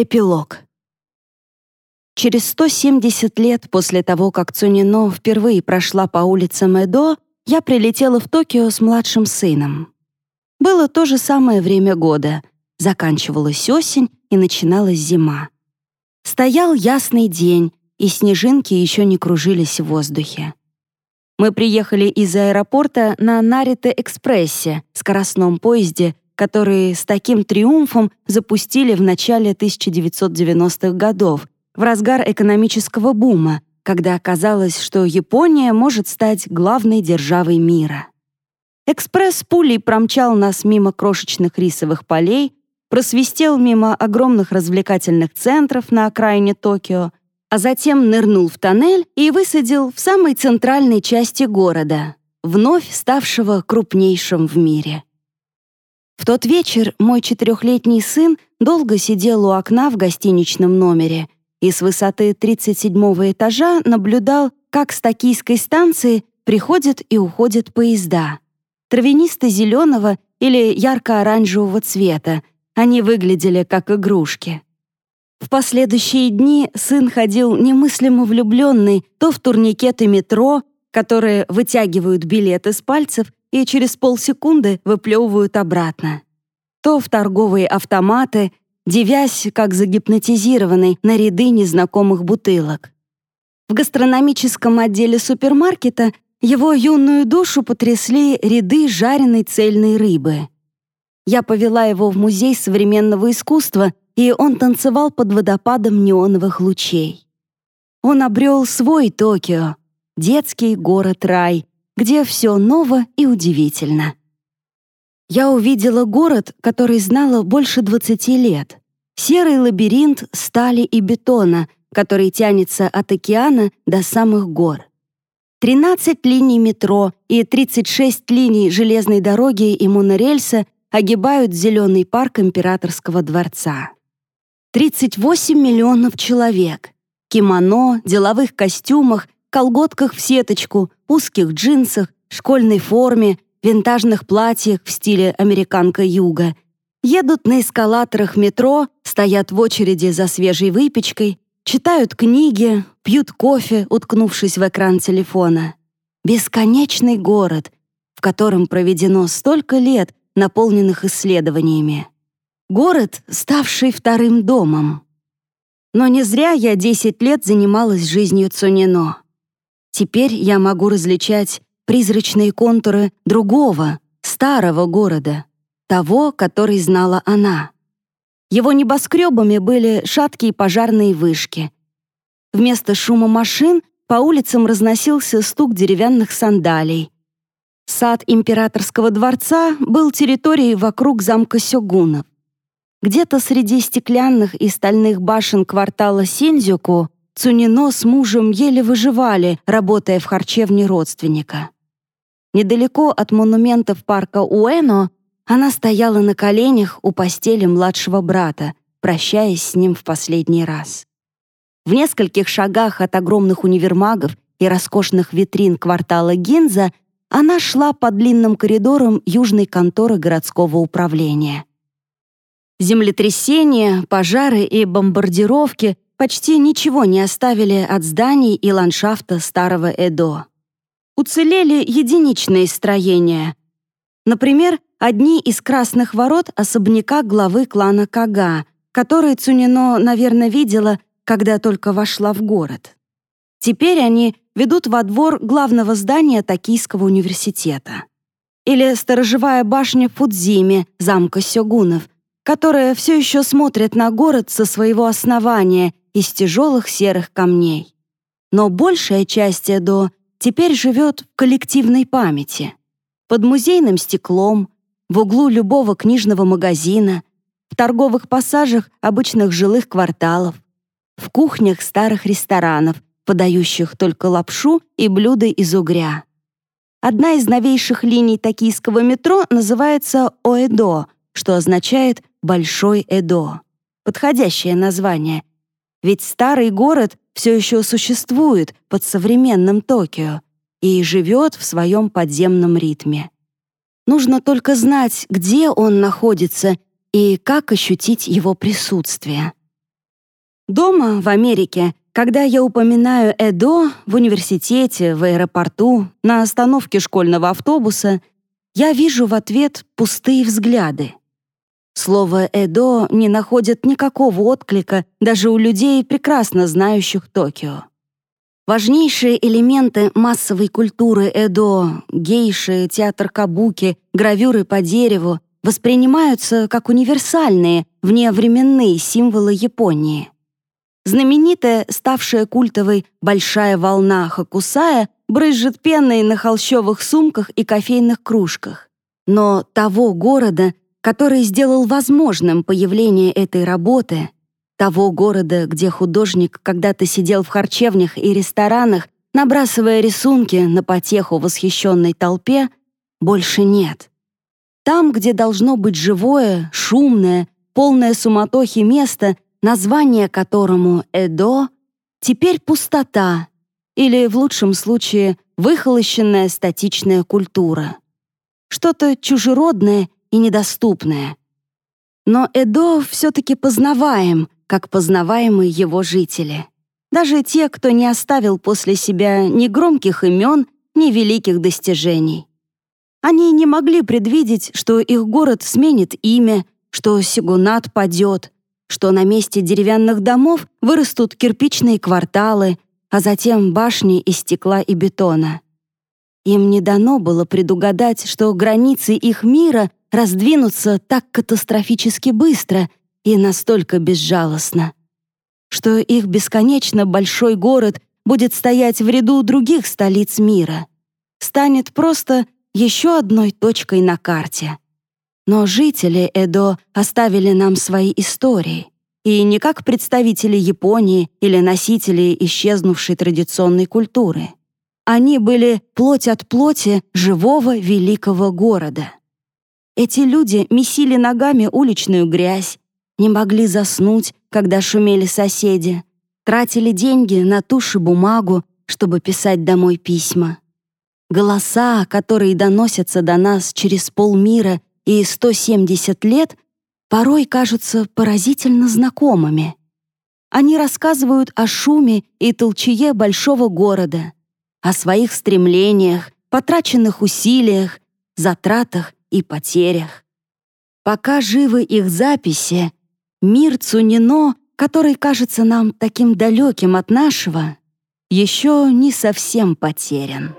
Эпилог. Через 170 лет после того, как Цунино впервые прошла по улицам Эдо, я прилетела в Токио с младшим сыном. Было то же самое время года. Заканчивалась осень и начиналась зима. Стоял ясный день, и снежинки еще не кружились в воздухе. Мы приехали из аэропорта на Нарите-экспрессе, скоростном поезде, который с таким триумфом запустили в начале 1990-х годов, в разгар экономического бума, когда оказалось, что Япония может стать главной державой мира. Экспресс пулей промчал нас мимо крошечных рисовых полей, просвистел мимо огромных развлекательных центров на окраине Токио, а затем нырнул в тоннель и высадил в самой центральной части города, вновь ставшего крупнейшим в мире. В тот вечер мой четырехлетний сын долго сидел у окна в гостиничном номере и с высоты 37-го этажа наблюдал, как с токийской станции приходят и уходят поезда. Травянисто-зеленого или ярко-оранжевого цвета, они выглядели как игрушки. В последующие дни сын ходил немыслимо влюбленный то в турникеты метро, которые вытягивают билеты с пальцев и через полсекунды выплевывают обратно, то в торговые автоматы, девясь, как загипнотизированный, на ряды незнакомых бутылок. В гастрономическом отделе супермаркета его юную душу потрясли ряды жареной цельной рыбы. Я повела его в музей современного искусства и он танцевал под водопадом неоновых лучей. Он обрел свой Токио, детский город-рай, где все ново и удивительно. Я увидела город, который знала больше 20 лет. Серый лабиринт стали и бетона, который тянется от океана до самых гор. 13 линий метро и 36 линий железной дороги и монорельса огибают зеленый парк императорского дворца. 38 миллионов человек. Кимоно, деловых костюмах, колготках в сеточку, узких джинсах, школьной форме, винтажных платьях в стиле американка-юга. Едут на эскалаторах метро, стоят в очереди за свежей выпечкой, читают книги, пьют кофе, уткнувшись в экран телефона. Бесконечный город, в котором проведено столько лет, наполненных исследованиями. Город, ставший вторым домом. Но не зря я 10 лет занималась жизнью Цунино. Теперь я могу различать призрачные контуры другого, старого города, того, который знала она. Его небоскребами были шаткие пожарные вышки. Вместо шума машин по улицам разносился стук деревянных сандалий. Сад императорского дворца был территорией вокруг замка Сёгунов. Где-то среди стеклянных и стальных башен квартала Синдзюку Цунино с мужем еле выживали, работая в харчевне родственника. Недалеко от монументов парка Уэно она стояла на коленях у постели младшего брата, прощаясь с ним в последний раз. В нескольких шагах от огромных универмагов и роскошных витрин квартала Гинза она шла по длинным коридорам южной конторы городского управления. Землетрясения, пожары и бомбардировки почти ничего не оставили от зданий и ландшафта старого Эдо. Уцелели единичные строения. Например, одни из красных ворот особняка главы клана Кага, который Цунино, наверное, видела, когда только вошла в город. Теперь они ведут во двор главного здания Токийского университета. Или сторожевая башня Фудзими, замка Сёгунов — которая все еще смотрит на город со своего основания из тяжелых серых камней. Но большая часть Эдо теперь живет в коллективной памяти. Под музейным стеклом, в углу любого книжного магазина, в торговых пассажах обычных жилых кварталов, в кухнях старых ресторанов, подающих только лапшу и блюда из угря. Одна из новейших линий токийского метро называется Оэдо, что означает Большой Эдо. Подходящее название. Ведь старый город все еще существует под современным Токио и живет в своем подземном ритме. Нужно только знать, где он находится и как ощутить его присутствие. Дома, в Америке, когда я упоминаю Эдо в университете, в аэропорту, на остановке школьного автобуса, я вижу в ответ пустые взгляды. Слово «эдо» не находит никакого отклика даже у людей, прекрасно знающих Токио. Важнейшие элементы массовой культуры Эдо — гейши, театр кабуки, гравюры по дереву — воспринимаются как универсальные, вневременные символы Японии. Знаменитая, ставшая культовой «большая волна» Хакусая брызжет пеной на холщовых сумках и кофейных кружках. Но того города, который сделал возможным появление этой работы, того города, где художник когда-то сидел в харчевнях и ресторанах, набрасывая рисунки на потеху восхищенной толпе, больше нет. Там, где должно быть живое, шумное, полное суматохи место — название которому «Эдо» теперь пустота или, в лучшем случае, выхолощенная статичная культура. Что-то чужеродное и недоступное. Но Эдо все-таки познаваем, как познаваемы его жители. Даже те, кто не оставил после себя ни громких имен, ни великих достижений. Они не могли предвидеть, что их город сменит имя, что Сигунат падет, что на месте деревянных домов вырастут кирпичные кварталы, а затем башни из стекла и бетона. Им не дано было предугадать, что границы их мира раздвинутся так катастрофически быстро и настолько безжалостно, что их бесконечно большой город будет стоять в ряду других столиц мира, станет просто еще одной точкой на карте. Но жители Эдо оставили нам свои истории, и не как представители Японии или носители исчезнувшей традиционной культуры. Они были плоть от плоти живого великого города. Эти люди месили ногами уличную грязь, не могли заснуть, когда шумели соседи, тратили деньги на тушь и бумагу, чтобы писать домой письма. Голоса, которые доносятся до нас через полмира и 170 лет порой кажутся поразительно знакомыми. Они рассказывают о шуме и толчее большого города, о своих стремлениях, потраченных усилиях, затратах и потерях. Пока живы их записи, мир Цунино, который кажется нам таким далеким от нашего, еще не совсем потерян.